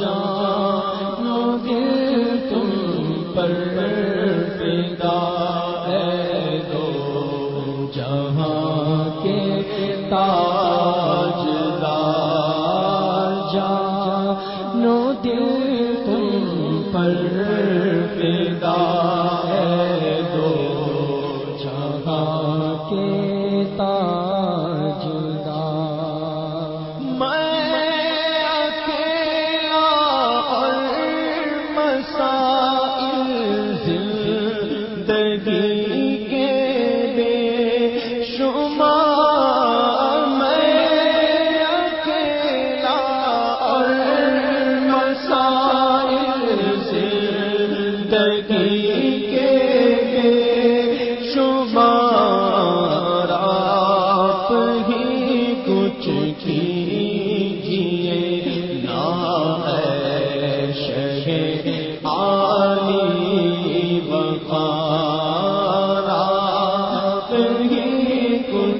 جان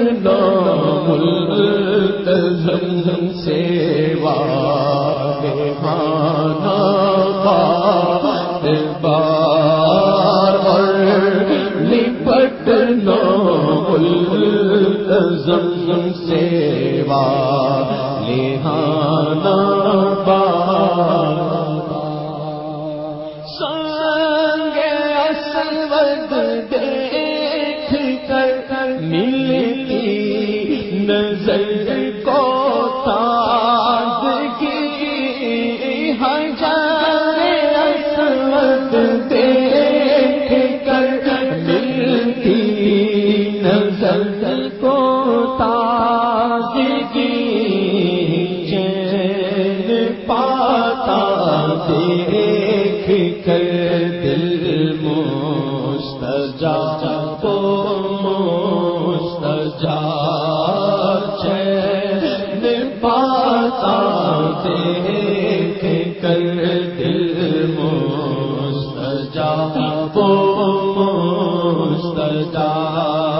نام سیوا سے بات بار لپٹ نام سیوا لہانا بار سنگ سلوت ملتی، نظر کو تازگی چین پاتا دیکھ کر دل مستجا کو مستجا، چین پاتا دیکھ کر مستجاب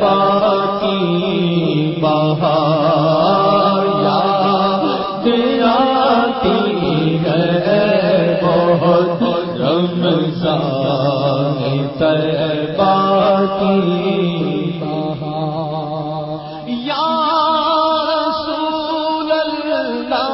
باقی بہار دلاتی ہے تر باقی بہار یا رسول اللہ